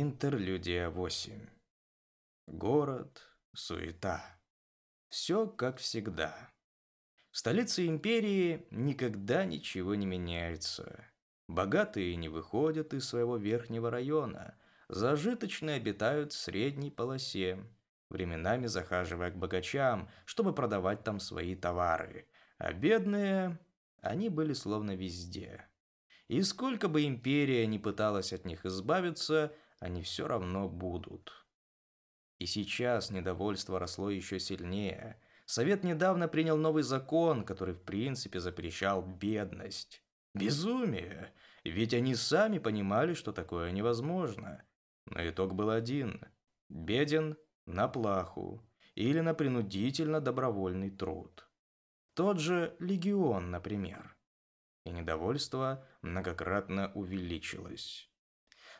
Интерлюдия 8. Город, суета. Все как всегда. В столице империи никогда ничего не меняется. Богатые не выходят из своего верхнего района, зажиточные обитают в средней полосе, временами захаживая к богачам, чтобы продавать там свои товары, а бедные, они были словно везде. И сколько бы империя не пыталась от них избавиться – они все равно будут. И сейчас недовольство росло еще сильнее. Совет недавно принял новый закон, который в принципе запрещал бедность. Безумие! Ведь они сами понимали, что такое невозможно. Но итог был один. Беден на плаху или на принудительно-добровольный труд. Тот же легион, например. И недовольство многократно увеличилось.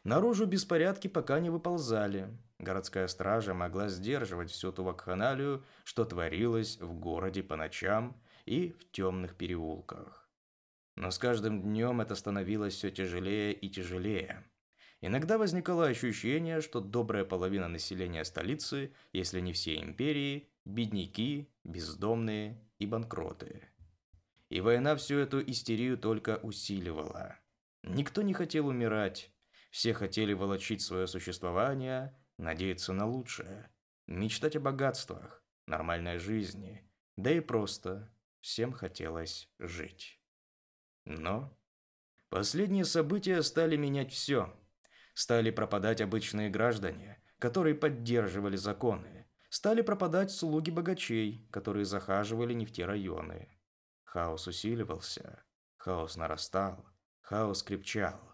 Наружу беспорядки пока не выползали. Городская стража могла сдерживать всю ту вакханалию, что творилось в городе по ночам и в темных переулках. Но с каждым днем это становилось все тяжелее и тяжелее. Иногда возникало ощущение, что добрая половина населения столицы, если не всей империи, бедняки, бездомные и банкроты. И война всю эту истерию только усиливала. Никто не хотел умирать, все хотели волочить свое существование, надеяться на лучшее, мечтать о богатствах, нормальной жизни, да и просто всем хотелось жить. Но последние события стали менять все. Стали пропадать обычные граждане, которые поддерживали законы. Стали пропадать слуги богачей, которые захаживали не в те районы. Хаос усиливался, хаос нарастал, хаос крепчал.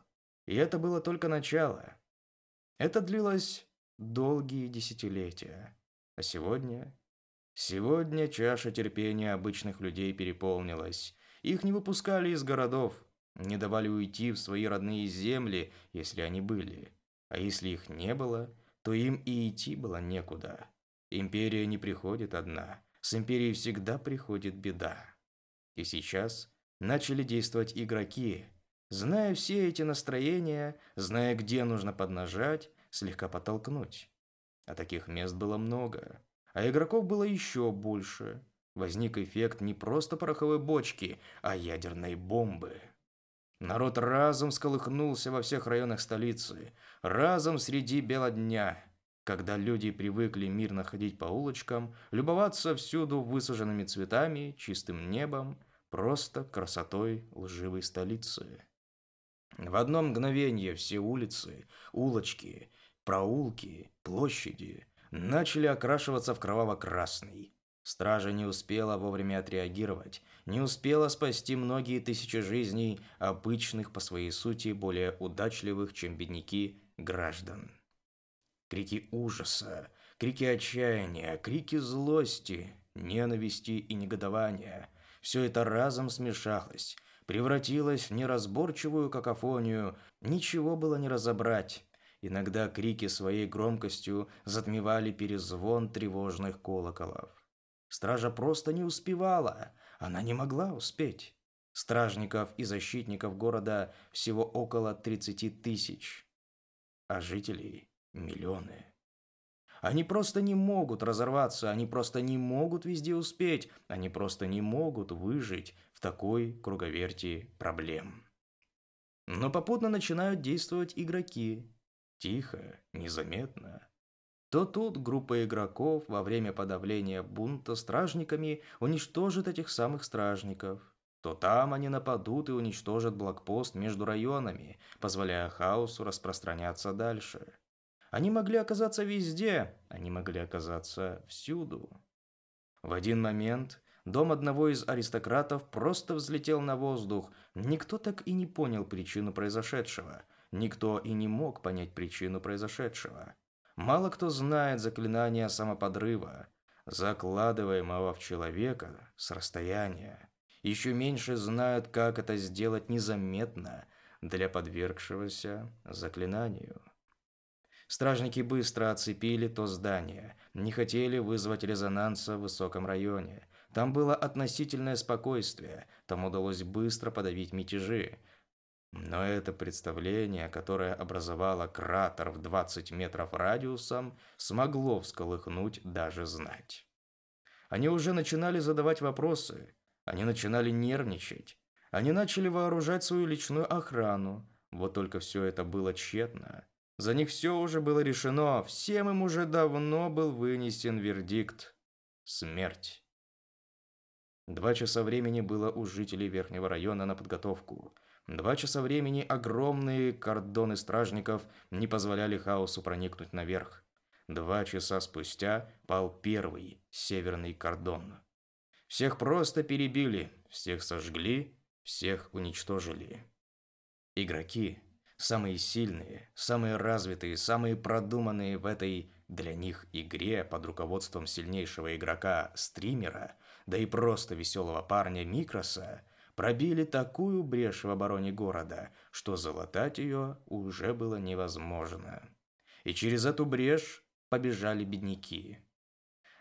И это было только начало. Это длилось долгие десятилетия. А сегодня... Сегодня чаша терпения обычных людей переполнилась. Их не выпускали из городов, не давали уйти в свои родные земли, если они были. А если их не было, то им и идти было некуда. Империя не приходит одна. С империей всегда приходит беда. И сейчас начали действовать игроки, Зная все эти настроения, зная, где нужно поднажать, слегка подтолкнуть. А таких мест было много. А игроков было еще больше. Возник эффект не просто пороховой бочки, а ядерной бомбы. Народ разом сколыхнулся во всех районах столицы, разом среди бела дня, когда люди привыкли мирно ходить по улочкам, любоваться всюду высаженными цветами, чистым небом, просто красотой лживой столицы. В одно мгновение все улицы, улочки, проулки, площади начали окрашиваться в кроваво-красный. Стража не успела вовремя отреагировать, не успела спасти многие тысячи жизней обычных по своей сути более удачливых, чем бедняки, граждан. Крики ужаса, крики отчаяния, крики злости, ненависти и негодования – все это разом смешалось, превратилась в неразборчивую какофонию, ничего было не разобрать. Иногда крики своей громкостью затмевали перезвон тревожных колоколов. Стража просто не успевала, она не могла успеть. Стражников и защитников города всего около 30 тысяч, а жителей – миллионы. Они просто не могут разорваться, они просто не могут везде успеть, они просто не могут выжить такой круговерти проблем. Но попутно начинают действовать игроки. Тихо, незаметно. То тут группа игроков во время подавления бунта стражниками уничтожит этих самых стражников, то там они нападут и уничтожат блокпост между районами, позволяя хаосу распространяться дальше. Они могли оказаться везде, они могли оказаться всюду. В один момент дом одного из аристократов просто взлетел на воздух. Никто так и не понял причину произошедшего. Никто и не мог понять причину произошедшего. Мало кто знает заклинание самоподрыва, закладываемого в человека с расстояния. Еще меньше знают, как это сделать незаметно для подвергшегося заклинанию. Стражники быстро оцепили то здание, не хотели вызвать резонанса в высоком районе. Там было относительное спокойствие, там удалось быстро подавить мятежи. Но это представление, которое образовало кратер в 20 метров радиусом, смогло всколыхнуть даже знать. Они уже начинали задавать вопросы, они начинали нервничать, они начали вооружать свою личную охрану. Вот только все это было тщетно. За них все уже было решено, всем им уже давно был вынесен вердикт – смерть. Два часа времени было у жителей Верхнего района на подготовку – Два часа времени огромные кордоны стражников не позволяли хаосу проникнуть наверх. Два часа спустя пал первый северный кордон. Всех просто перебили, всех сожгли, всех уничтожили. Игроки, самые сильные, самые развитые, самые продуманные в этой для них игре под руководством сильнейшего игрока-стримера, да и просто веселого парня Микроса, пробили такую брешь в обороне города, что залатать ее уже было невозможно. И через эту брешь побежали бедняки.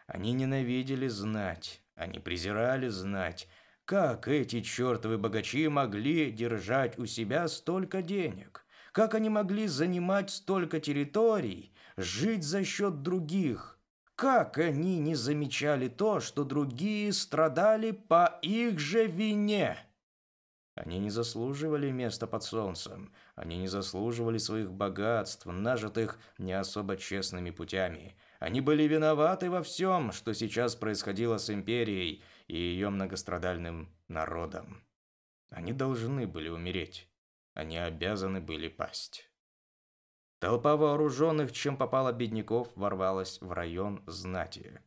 Они ненавидели знать, они презирали знать, как эти чертовы богачи могли держать у себя столько денег, как они могли занимать столько территорий, жить за счет других, как они не замечали то, что другие страдали по их же вине? Они не заслуживали места под солнцем. Они не заслуживали своих богатств, нажитых не особо честными путями. Они были виноваты во всем, что сейчас происходило с империей и ее многострадальным народом. Они должны были умереть. Они обязаны были пасть. Толпа вооруженных, чем попало бедняков, ворвалась в район знати.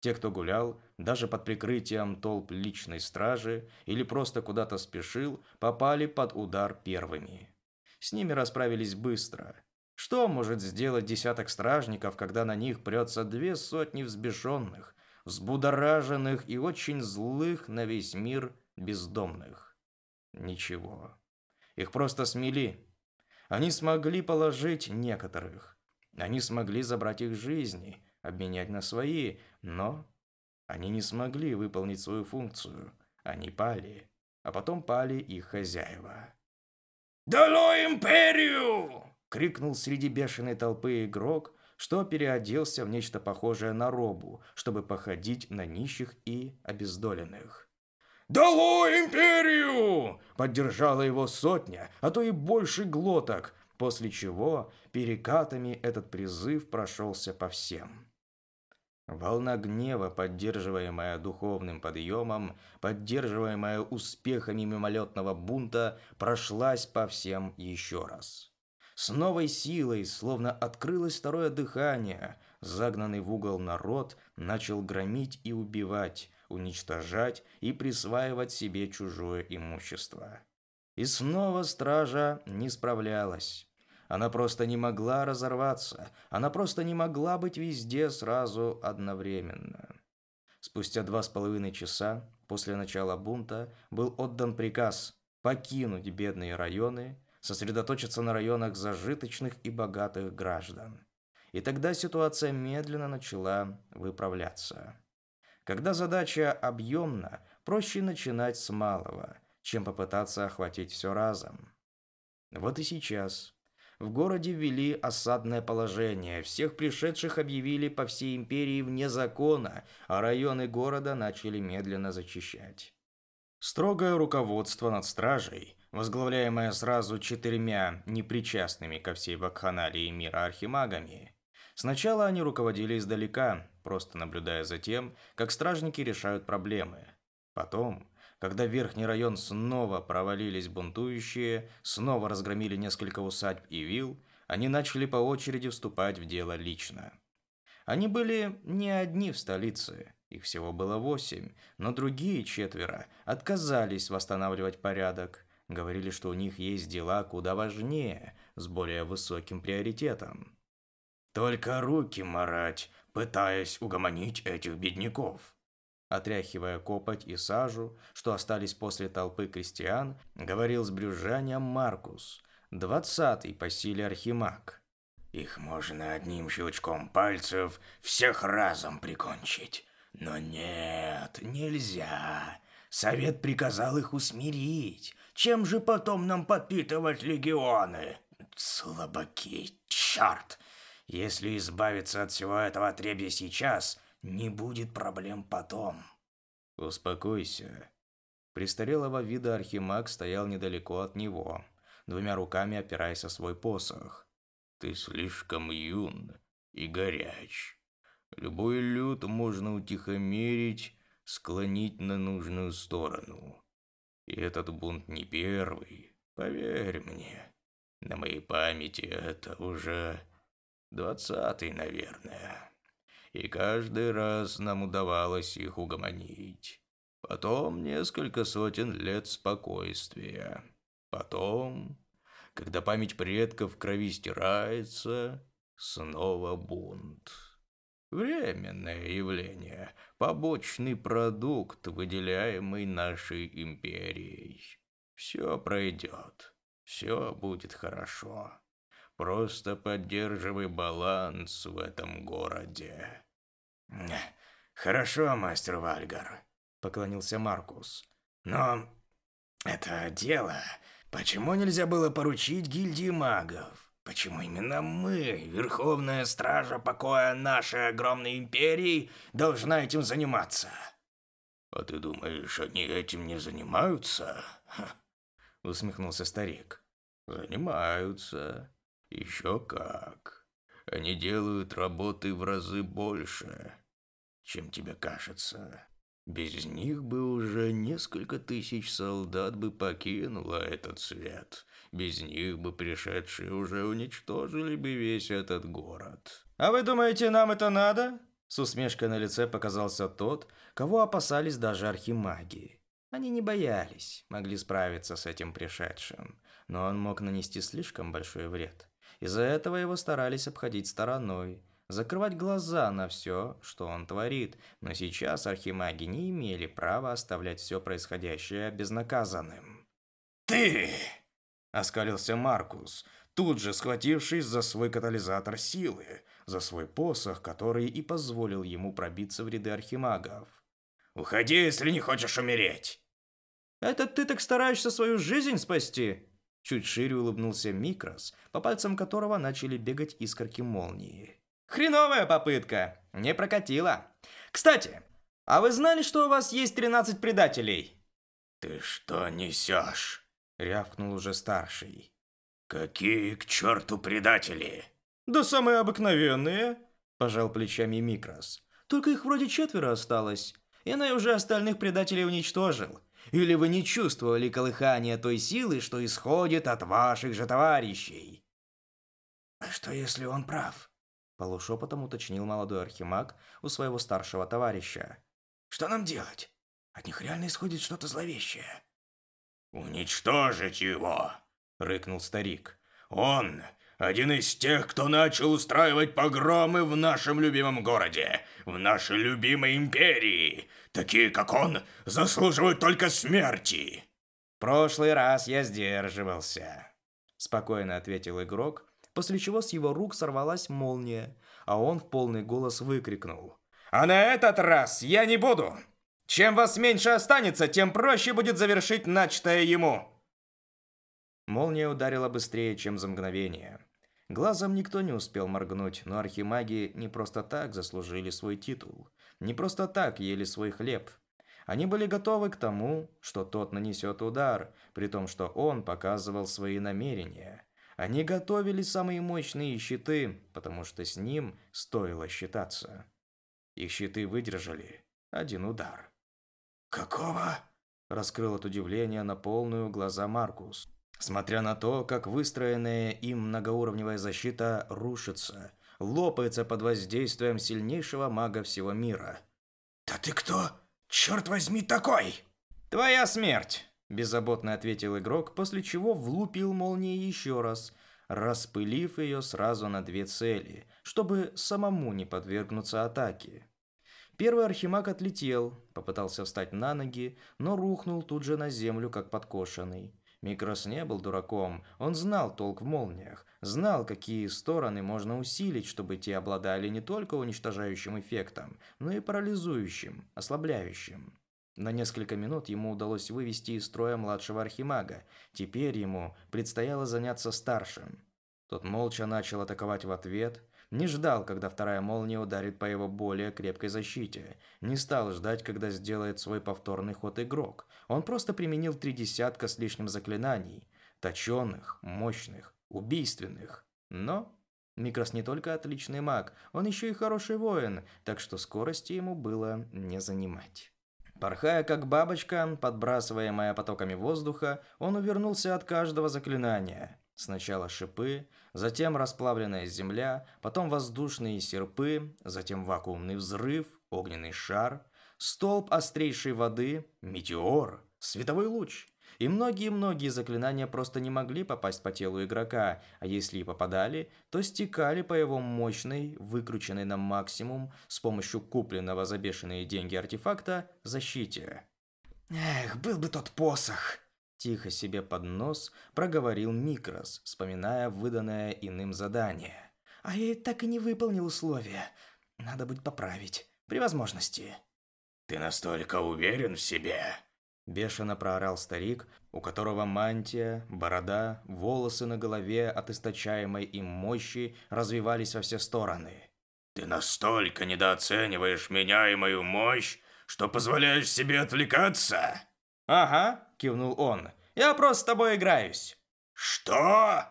Те, кто гулял, даже под прикрытием толп личной стражи или просто куда-то спешил, попали под удар первыми. С ними расправились быстро. Что может сделать десяток стражников, когда на них прется две сотни взбешенных, взбудораженных и очень злых на весь мир бездомных? Ничего. Их просто смели, они смогли положить некоторых. Они смогли забрать их жизни, обменять на свои, но они не смогли выполнить свою функцию. Они пали, а потом пали их хозяева. «Долой империю!» — крикнул среди бешеной толпы игрок, что переоделся в нечто похожее на робу, чтобы походить на нищих и обездоленных. «Долой империю!» – поддержала его сотня, а то и больше глоток, после чего перекатами этот призыв прошелся по всем. Волна гнева, поддерживаемая духовным подъемом, поддерживаемая успехами мимолетного бунта, прошлась по всем еще раз. С новой силой, словно открылось второе дыхание, загнанный в угол народ начал громить и убивать, уничтожать и присваивать себе чужое имущество. И снова стража не справлялась. Она просто не могла разорваться, она просто не могла быть везде сразу одновременно. Спустя два с половиной часа после начала бунта был отдан приказ покинуть бедные районы, сосредоточиться на районах зажиточных и богатых граждан. И тогда ситуация медленно начала выправляться. Когда задача объемна, проще начинать с малого, чем попытаться охватить все разом. Вот и сейчас. В городе ввели осадное положение, всех пришедших объявили по всей империи вне закона, а районы города начали медленно зачищать. Строгое руководство над стражей, возглавляемое сразу четырьмя непричастными ко всей вакханалии мира архимагами, Сначала они руководили издалека, просто наблюдая за тем, как стражники решают проблемы. Потом, когда в верхний район снова провалились бунтующие, снова разгромили несколько усадьб и вилл, они начали по очереди вступать в дело лично. Они были не одни в столице, их всего было восемь, но другие четверо отказались восстанавливать порядок, говорили, что у них есть дела куда важнее, с более высоким приоритетом. Только руки марать, пытаясь угомонить этих бедняков. Отряхивая копоть и сажу, что остались после толпы крестьян, говорил с брюзжанием Маркус, двадцатый по силе архимаг. Их можно одним щелчком пальцев всех разом прикончить. Но нет, нельзя. Совет приказал их усмирить. Чем же потом нам подпитывать легионы? Слабаки, черт! Если избавиться от всего этого отребья сейчас, не будет проблем потом. Успокойся. Престарелого вида архимаг стоял недалеко от него, двумя руками опираясь о свой посох. Ты слишком юн и горяч. Любой люд можно утихомирить, склонить на нужную сторону. И этот бунт не первый, поверь мне. На моей памяти это уже двадцатый, наверное. И каждый раз нам удавалось их угомонить. Потом несколько сотен лет спокойствия. Потом, когда память предков крови стирается, снова бунт. Временное явление, побочный продукт, выделяемый нашей империей. Все пройдет, все будет хорошо. Просто поддерживай баланс в этом городе. Хорошо, мастер Вальгар, поклонился Маркус. Но это дело, почему нельзя было поручить гильдии магов? Почему именно мы, Верховная Стража покоя нашей огромной империи, должна этим заниматься? А ты думаешь, они этим не занимаются? Ха. Усмехнулся старик. Занимаются. Еще как. Они делают работы в разы больше, чем тебе кажется. Без них бы уже несколько тысяч солдат бы покинуло этот свет. Без них бы пришедшие уже уничтожили бы весь этот город. А вы думаете, нам это надо? С усмешкой на лице показался тот, кого опасались даже архимаги. Они не боялись, могли справиться с этим пришедшим, но он мог нанести слишком большой вред. Из-за этого его старались обходить стороной, закрывать глаза на все, что он творит, но сейчас архимаги не имели права оставлять все происходящее безнаказанным. «Ты!» – оскалился Маркус, тут же схватившись за свой катализатор силы, за свой посох, который и позволил ему пробиться в ряды архимагов. «Уходи, если не хочешь умереть!» «Это ты так стараешься свою жизнь спасти?» Чуть шире улыбнулся Микрос, по пальцам которого начали бегать искорки молнии. Хреновая попытка. Не прокатила. Кстати, а вы знали, что у вас есть 13 предателей? Ты что несешь? Рявкнул уже старший. Какие к черту предатели? Да самые обыкновенные. Пожал плечами Микрос. Только их вроде четверо осталось. И Иной уже остальных предателей уничтожил. Или вы не чувствовали колыхания той силы, что исходит от ваших же товарищей? А что если он прав? Полушепотом уточнил молодой архимаг у своего старшего товарища. «Что нам делать? От них реально исходит что-то зловещее». «Уничтожить его!» — рыкнул старик. «Он один из тех, кто начал устраивать погромы в нашем любимом городе, в нашей любимой империи. Такие, как он, заслуживают только смерти!» «Прошлый раз я сдерживался», — спокойно ответил игрок, после чего с его рук сорвалась молния, а он в полный голос выкрикнул. «А на этот раз я не буду! Чем вас меньше останется, тем проще будет завершить начатое ему!» Молния ударила быстрее, чем за мгновение. Глазом никто не успел моргнуть, но архимаги не просто так заслужили свой титул. Не просто так ели свой хлеб. Они были готовы к тому, что тот нанесет удар, при том, что он показывал свои намерения. Они готовили самые мощные щиты, потому что с ним стоило считаться. Их щиты выдержали один удар. «Какого?» – раскрыл от удивления на полную глаза Маркус. Смотря на то, как выстроенная им многоуровневая защита рушится, лопается под воздействием сильнейшего мага всего мира. «Да ты кто? Черт возьми, такой!» «Твоя смерть!» Беззаботно ответил игрок, после чего влупил молнией еще раз, распылив ее сразу на две цели, чтобы самому не подвергнуться атаке. Первый архимаг отлетел, попытался встать на ноги, но рухнул тут же на землю, как подкошенный. Микрос не был дураком, он знал толк в молниях, знал, какие стороны можно усилить, чтобы те обладали не только уничтожающим эффектом, но и парализующим, ослабляющим. На несколько минут ему удалось вывести из строя младшего архимага. Теперь ему предстояло заняться старшим. Тот молча начал атаковать в ответ, не ждал, когда вторая молния ударит по его более крепкой защите. Не стал ждать, когда сделает свой повторный ход игрок. Он просто применил три десятка с лишним заклинаний. Точенных, мощных, убийственных. Но Микрос не только отличный маг, он еще и хороший воин, так что скорости ему было не занимать. Порхая как бабочка, подбрасываемая потоками воздуха, он увернулся от каждого заклинания. Сначала шипы, затем расплавленная земля, потом воздушные серпы, затем вакуумный взрыв, огненный шар, столб острейшей воды, метеор, световой луч. И многие-многие заклинания просто не могли попасть по телу игрока, а если и попадали, то стекали по его мощной, выкрученной на максимум с помощью купленного за бешеные деньги артефакта защите. «Эх, был бы тот посох!» Тихо себе под нос проговорил Микрос, вспоминая выданное иным задание. «А я так и не выполнил условия. Надо будет поправить, при возможности». «Ты настолько уверен в себе?» Бешено проорал старик, у которого мантия, борода, волосы на голове от источаемой им мощи развивались во все стороны. «Ты настолько недооцениваешь меня и мою мощь, что позволяешь себе отвлекаться?» «Ага», — кивнул он. «Я просто с тобой играюсь». «Что?»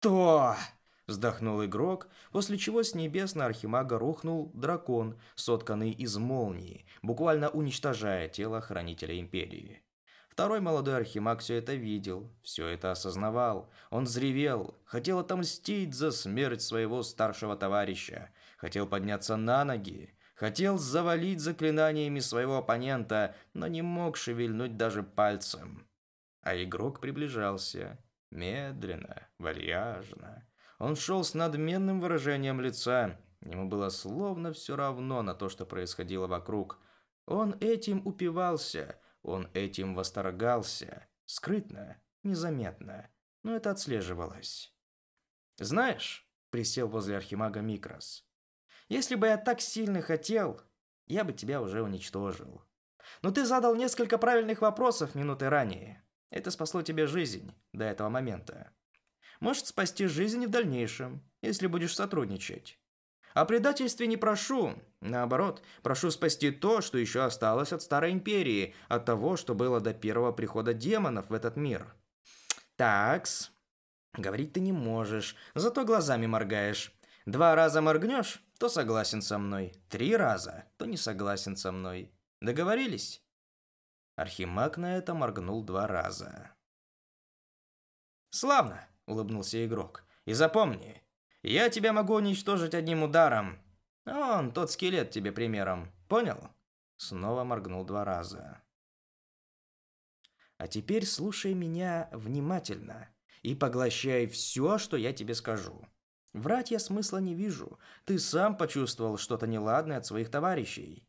«То!» — вздохнул игрок, после чего с небес на Архимага рухнул дракон, сотканный из молнии, буквально уничтожая тело Хранителя Империи. Второй молодой Архимаг все это видел, все это осознавал. Он взревел, хотел отомстить за смерть своего старшего товарища, хотел подняться на ноги, Хотел завалить заклинаниями своего оппонента, но не мог шевельнуть даже пальцем. А игрок приближался. Медленно, вальяжно. Он шел с надменным выражением лица. Ему было словно все равно на то, что происходило вокруг. Он этим упивался, он этим восторгался. Скрытно, незаметно, но это отслеживалось. «Знаешь», — присел возле архимага Микрос, если бы я так сильно хотел, я бы тебя уже уничтожил. Но ты задал несколько правильных вопросов минуты ранее. Это спасло тебе жизнь до этого момента. Может спасти жизнь и в дальнейшем, если будешь сотрудничать. О предательстве не прошу. Наоборот, прошу спасти то, что еще осталось от Старой Империи, от того, что было до первого прихода демонов в этот мир. Такс. Говорить ты не можешь, зато глазами моргаешь. Два раза моргнешь, то согласен со мной. Три раза, то не согласен со мной. Договорились?» Архимаг на это моргнул два раза. «Славно!» – улыбнулся игрок. «И запомни, я тебя могу уничтожить одним ударом. Он, тот скелет тебе примером. Понял?» Снова моргнул два раза. «А теперь слушай меня внимательно и поглощай все, что я тебе скажу. Врать я смысла не вижу. Ты сам почувствовал что-то неладное от своих товарищей.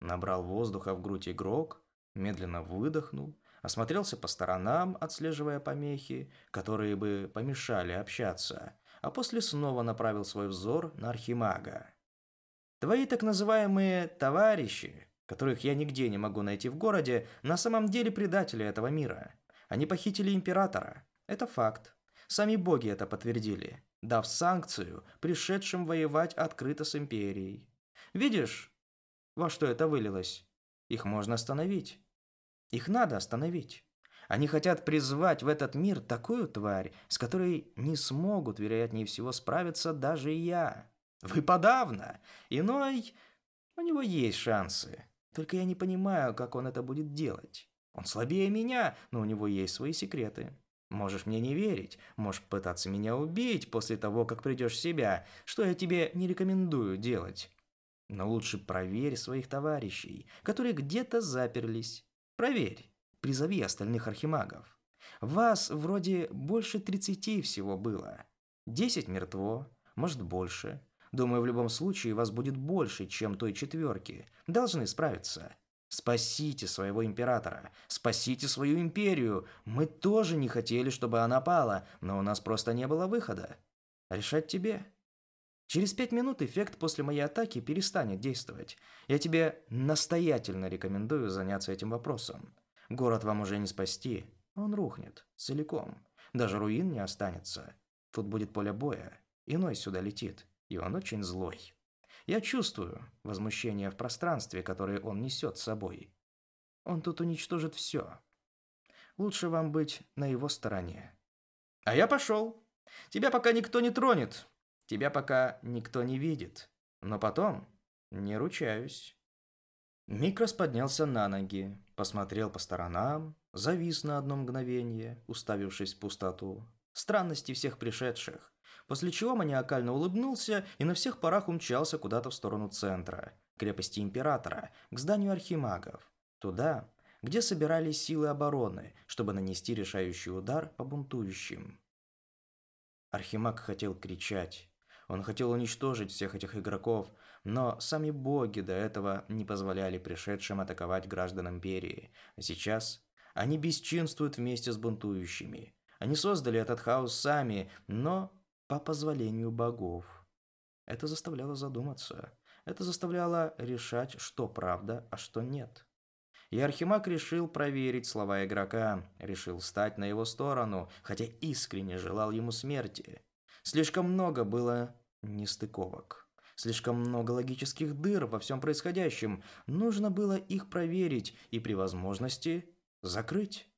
Набрал воздуха в грудь игрок, медленно выдохнул, осмотрелся по сторонам, отслеживая помехи, которые бы помешали общаться, а после снова направил свой взор на архимага. Твои так называемые «товарищи», которых я нигде не могу найти в городе, на самом деле предатели этого мира. Они похитили императора. Это факт. Сами боги это подтвердили дав санкцию пришедшим воевать открыто с империей. Видишь, во что это вылилось? Их можно остановить. Их надо остановить. Они хотят призвать в этот мир такую тварь, с которой не смогут, вероятнее всего, справиться даже я. Вы подавно. Иной... У него есть шансы. Только я не понимаю, как он это будет делать. Он слабее меня, но у него есть свои секреты. Можешь мне не верить, можешь пытаться меня убить после того, как придешь в себя, что я тебе не рекомендую делать. Но лучше проверь своих товарищей, которые где-то заперлись. Проверь, призови остальных архимагов. Вас вроде больше тридцати всего было. Десять мертво, может больше. Думаю, в любом случае вас будет больше, чем той четверки. Должны справиться. Спасите своего императора, спасите свою империю. Мы тоже не хотели, чтобы она пала, но у нас просто не было выхода. Решать тебе. Через пять минут эффект после моей атаки перестанет действовать. Я тебе настоятельно рекомендую заняться этим вопросом. Город вам уже не спасти, он рухнет целиком. Даже руин не останется. Тут будет поле боя. Иной сюда летит, и он очень злой. Я чувствую возмущение в пространстве, которое он несет с собой. Он тут уничтожит все. Лучше вам быть на его стороне. А я пошел. Тебя пока никто не тронет. Тебя пока никто не видит. Но потом не ручаюсь. Микрос поднялся на ноги, посмотрел по сторонам, завис на одно мгновение, уставившись в пустоту. Странности всех пришедших. После чего маниакально улыбнулся и на всех парах умчался куда-то в сторону центра, крепости Императора, к зданию архимагов. Туда, где собирались силы обороны, чтобы нанести решающий удар по бунтующим. Архимаг хотел кричать. Он хотел уничтожить всех этих игроков, но сами боги до этого не позволяли пришедшим атаковать граждан Империи. А сейчас они бесчинствуют вместе с бунтующими. Они создали этот хаос сами, но по позволению богов. Это заставляло задуматься. Это заставляло решать, что правда, а что нет. И Архимаг решил проверить слова игрока, решил стать на его сторону, хотя искренне желал ему смерти. Слишком много было нестыковок. Слишком много логических дыр во всем происходящем. Нужно было их проверить и при возможности закрыть.